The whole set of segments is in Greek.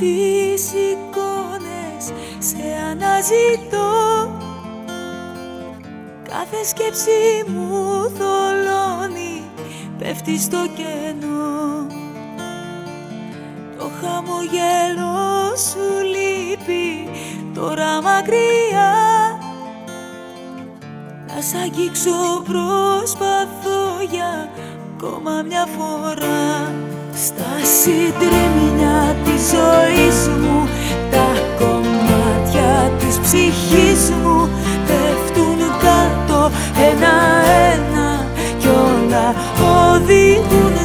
τις εικόνες σε αναζητώ. Κάθε σκέψη μου θολώνει, πέφτει στο κενό. Το χαμογέλο σου λείπει τώρα μακριά. Να σ' αγγίξω προσπαθώ για ακόμα μια φορά. Στα συντρίμια της ζωής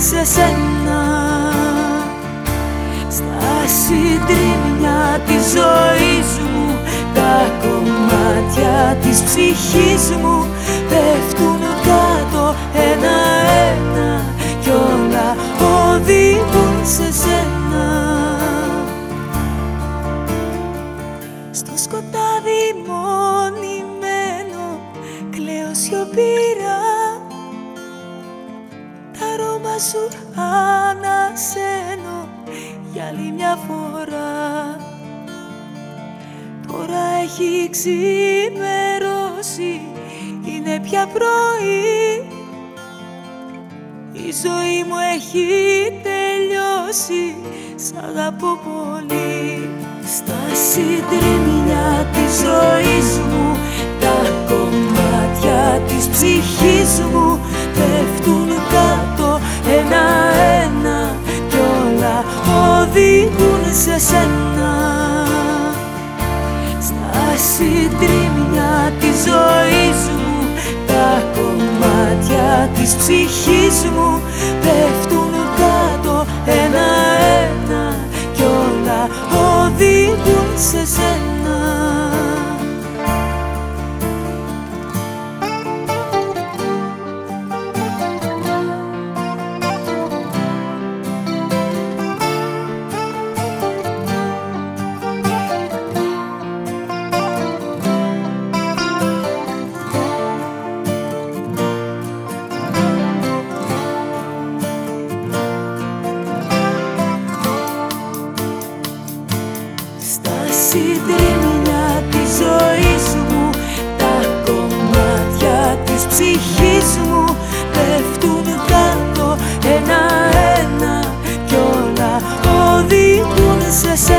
σε σένα. Στα συντρίμμια της ζωής μου Τα κομμάτια της ψυχής μου Πέφτουν κάτω ένα-ένα Κι όλα οδηγούν σε σένα. Στο σκοτάδι μονημένο Κλαίω σιωπηρά σου ανασένω Για άλλη μια φορά. Τώρα έχει ξημερώσει Είναι πια πρωί. Η ζωή μου έχει τελειώσει Σ' αγαπώ πολύ. Στα συντρίμμια της ζωής μου Τα κομμάτια της ψυχής μου της ψυχής μου πέφτουν is.